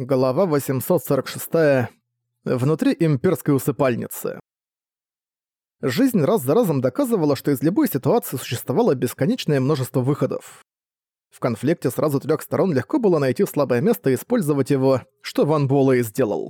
Глава 846. Внутри имперской усыпальницы. Жизнь раз за разом доказывала, что из любой ситуации существовало бесконечное множество выходов. В конфликте сразу трех сторон легко было найти слабое место и использовать его, что Ван Буэлэ и сделал.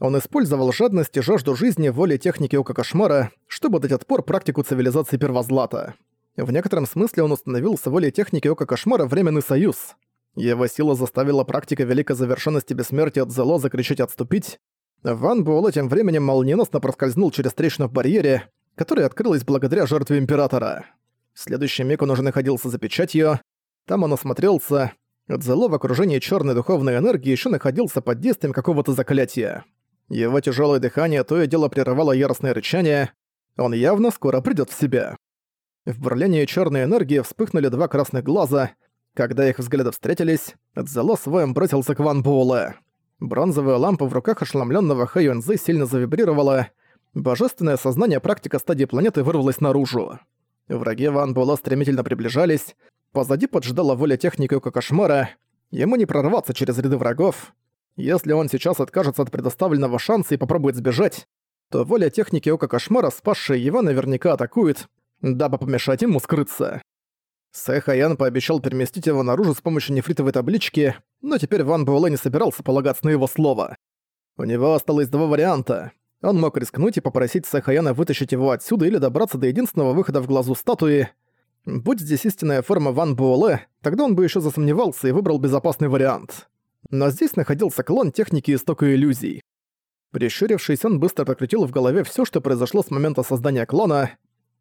Он использовал жадность и жажду жизни воли техники Ока Кошмара, чтобы дать отпор практику цивилизации Первозлата. В некотором смысле он установил с волей техники Ока Кошмара временный союз — его сила заставила практика великой завершенности бессмертия от Зело закричать «отступить». Ван Буэлэ тем временем молниеносно проскользнул через трещину в барьере, которая открылась благодаря жертве Императора. В следующий миг он уже находился за печатью. Там он осмотрелся. Цзело в окружении черной духовной энергии еще находился под действием какого-то заклятия. Его тяжелое дыхание то и дело прерывало яростное рычание. Он явно скоро придет в себя. В бурлении черной энергии вспыхнули два красных глаза — когда их взгляды встретились, Цзело своим бросился к Ван Буэлэ. Бронзовая лампа в руках ошеломленного Хэ Юнзы сильно завибрировала. Божественное сознание практика стадии планеты вырвалось наружу. Враги Ван Буэлэ стремительно приближались. Позади поджидала воля техники Ока Кошмара. Ему не прорваться через ряды врагов. Если он сейчас откажется от предоставленного шанса и попробует сбежать, то воля техники Ока Кошмара, спасшая его, наверняка атакует, дабы помешать ему скрыться. Сэхаян пообещал переместить его наружу с помощью нефритовой таблички, но теперь Ван Буэлэ не собирался полагаться на его слово. У него осталось два варианта. Он мог рискнуть и попросить Сэхаяна вытащить его отсюда или добраться до единственного выхода в глазу статуи. Будь здесь истинная форма Ван Буэлэ, тогда он бы еще засомневался и выбрал безопасный вариант. Но здесь находился клон техники истока иллюзий. Прищурившись, он быстро прокрутил в голове все, что произошло с момента создания клона.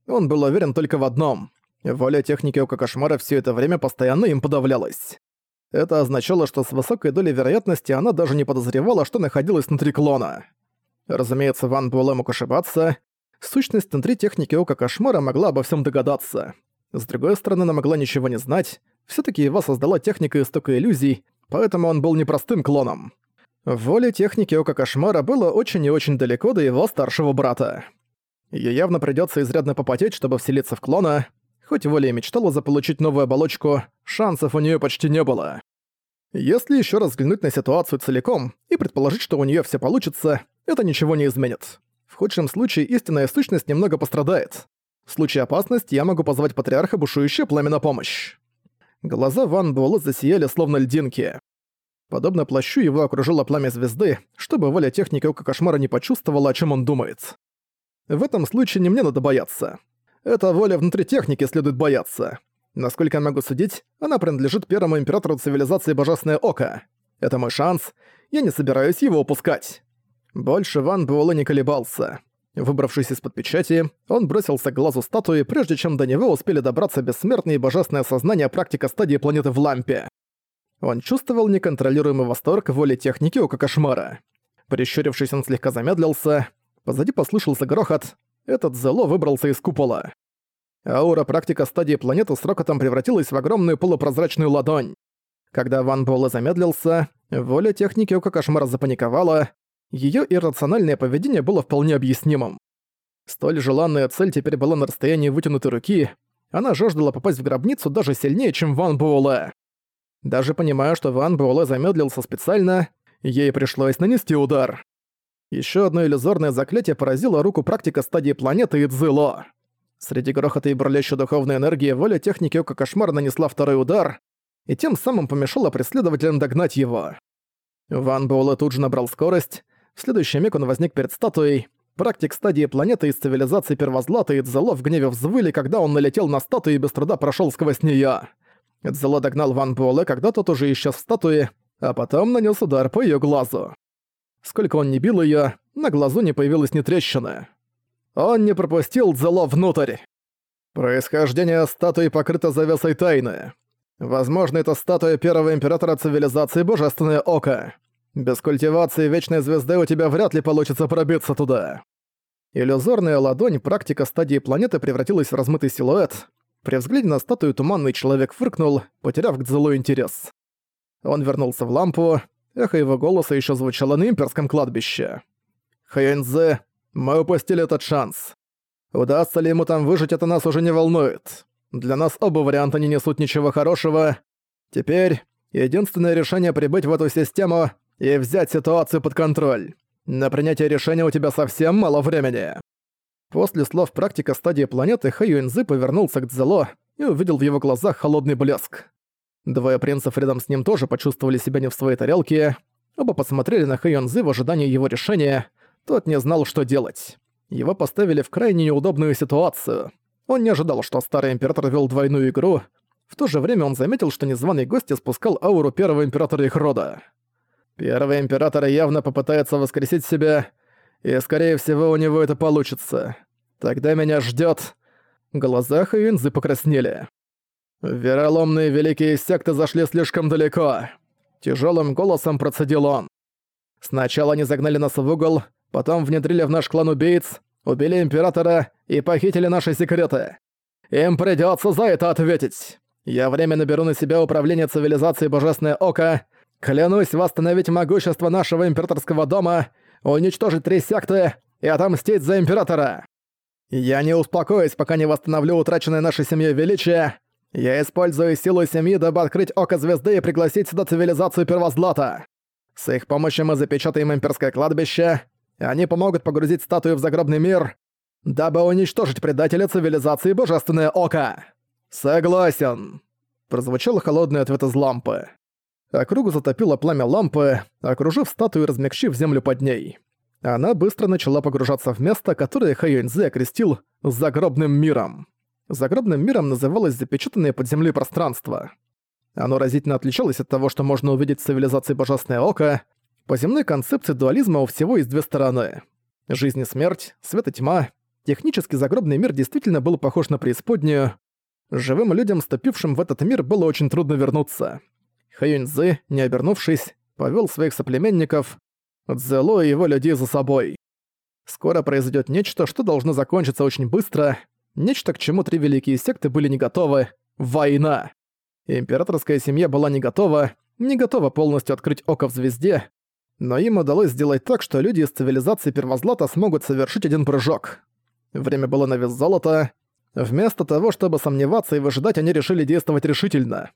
Он был уверен только в одном — Воля техники Ока Кошмара все это время постоянно им подавлялась. Это означало, что с высокой долей вероятности она даже не подозревала, что находилась внутри клона. Разумеется, Ван Буэлэ мог ошибаться. Сущность внутри техники Ока Кошмара могла обо всем догадаться. С другой стороны, она могла ничего не знать. все таки его создала техника истока иллюзий, поэтому он был непростым клоном. Воля техники Ока Кошмара было очень и очень далеко до его старшего брата. Ей явно придется изрядно попотеть, чтобы вселиться в клона, Хоть Воля и мечтала заполучить новую оболочку, шансов у нее почти не было. Если еще раз взглянуть на ситуацию целиком и предположить, что у нее все получится, это ничего не изменит. В худшем случае истинная сущность немного пострадает. В случае опасности я могу позвать патриарха бушующее пламя на помощь. Глаза Ван Буэлэ засияли словно льдинки. Подобно плащу его окружило пламя звезды, чтобы воля техника Ока Кошмара не почувствовала, о чем он думает. В этом случае не мне надо бояться. Эта воля внутри техники следует бояться. Насколько я могу судить, она принадлежит первому императору цивилизации Божественное Око. Это мой шанс, я не собираюсь его упускать. Больше Ван Буэлэ не колебался. Выбравшись из-под печати, он бросился к глазу статуи, прежде чем до него успели добраться бессмертные и божественное сознание практика стадии планеты в лампе. Он чувствовал неконтролируемый восторг воли техники Ока Кошмара. Прищурившись, он слегка замедлился. Позади послышался грохот, этот Зело выбрался из купола. Аура практика стадии планеты с рокотом превратилась в огромную полупрозрачную ладонь. Когда Ван Буэлэ замедлился, воля техники Ока Кошмара запаниковала, её иррациональное поведение было вполне объяснимым. Столь желанная цель теперь была на расстоянии вытянутой руки, она жаждала попасть в гробницу даже сильнее, чем Ван Буэлэ. Даже понимая, что Ван Буэлэ замедлился специально, ей пришлось нанести удар. Еще одно иллюзорное заклятие поразило руку практика стадии планеты Идзыло. Среди грохота и бурлящей духовной энергии воля техники Ока Кошмар нанесла второй удар и тем самым помешала преследователям догнать его. Ван Буэлэ тут же набрал скорость. В следующий миг он возник перед статуей. Практик стадии планеты из цивилизации Первозлата и Дзело в гневе взвыли, когда он налетел на статую и без труда прошел сквозь неё. Дзело догнал Ван Буэлэ, когда тот уже исчез в статуе, а потом нанес удар по её глазу. Сколько он не бил её, на глазу не появилась ни трещины. Он не пропустил Дзело внутрь. Происхождение статуи покрыто завесой тайны. Возможно, это статуя первого императора цивилизации Божественное Око. Без культивации Вечной Звезды у тебя вряд ли получится пробиться туда. Иллюзорная ладонь практика стадии планеты превратилась в размытый силуэт. При взгляде на статую туманный человек фыркнул, потеряв к Дзелу интерес. Он вернулся в лампу, Эхо его голоса еще звучало на имперском кладбище. «Хэйнзе, мы упустили этот шанс. Удастся ли ему там выжить, это нас уже не волнует. Для нас оба варианта не несут ничего хорошего. Теперь единственное решение прибыть в эту систему и взять ситуацию под контроль. На принятие решения у тебя совсем мало времени». После слов практика стадии планеты Хэ повернулся к Цзело и увидел в его глазах холодный блеск. Двое принцев рядом с ним тоже почувствовали себя не в своей тарелке. Оба посмотрели на Хэ Юэнзы в ожидании его решения. Тот не знал, что делать. Его поставили в крайне неудобную ситуацию. Он не ожидал, что старый император вел двойную игру. В то же время он заметил, что незваный гость испускал ауру первого императора их рода. Первый император явно попытается воскресить себя, и, скорее всего, у него это получится. Тогда меня ждет. Глаза Хэйнзы покраснели. Вероломные великие секты зашли слишком далеко. Тяжелым голосом процедил он. Сначала они загнали нас в угол, потом внедрили в наш клан убийц, убили императора и похитили наши секреты. Им придётся за это ответить. Я временно беру на себя управление цивилизацией Божественное Око, клянусь восстановить могущество нашего императорского дома, уничтожить три секты и отомстить за императора. Я не успокоюсь, пока не восстановлю утраченное нашей семьей величие. Я использую силу семьи, дабы открыть Око Звезды и пригласить сюда цивилизацию Первозлата. С их помощью мы запечатаем имперское кладбище, они помогут погрузить статую в загробный мир, дабы уничтожить предателя цивилизации Божественное Око. Согласен. Прозвучал холодный ответ из лампы. Округу затопило пламя лампы, окружив статую и размягчив землю под ней. Она быстро начала погружаться в место, которое Хэйюньзе окрестил «загробным миром». Загробным миром называлось запечатанное под землей пространство. Оно разительно отличалось от того, что можно увидеть в цивилизации Божественное Око, по земной концепции дуализма у всего есть две стороны. Жизнь и смерть, свет и тьма. Технически загробный мир действительно был похож на преисподнюю. Живым людям, ступившим в этот мир, было очень трудно вернуться. Хэюньзы, не обернувшись, повел своих соплеменников, Цзэло и его людей за собой. Скоро произойдет нечто, что должно закончиться очень быстро, нечто, к чему три великие секты были не готовы — война. Императорская семья была не готова, не готова полностью открыть око в звезде, но им удалось сделать так, что люди из цивилизации Первозлата смогут совершить один прыжок. Время было на вес золота. Вместо того, чтобы сомневаться и выжидать, они решили действовать решительно.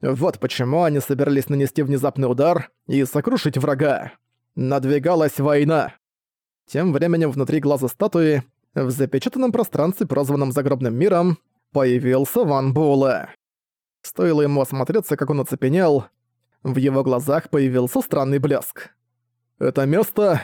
Вот почему они собирались нанести внезапный удар и сокрушить врага. Надвигалась война. Тем временем внутри глаза статуи, в запечатанном пространстве, прозванном загробным миром, появился Ван Буэлэ. Стоило ему осмотреться, как он оцепенел, в его глазах появился странный блеск. Это место...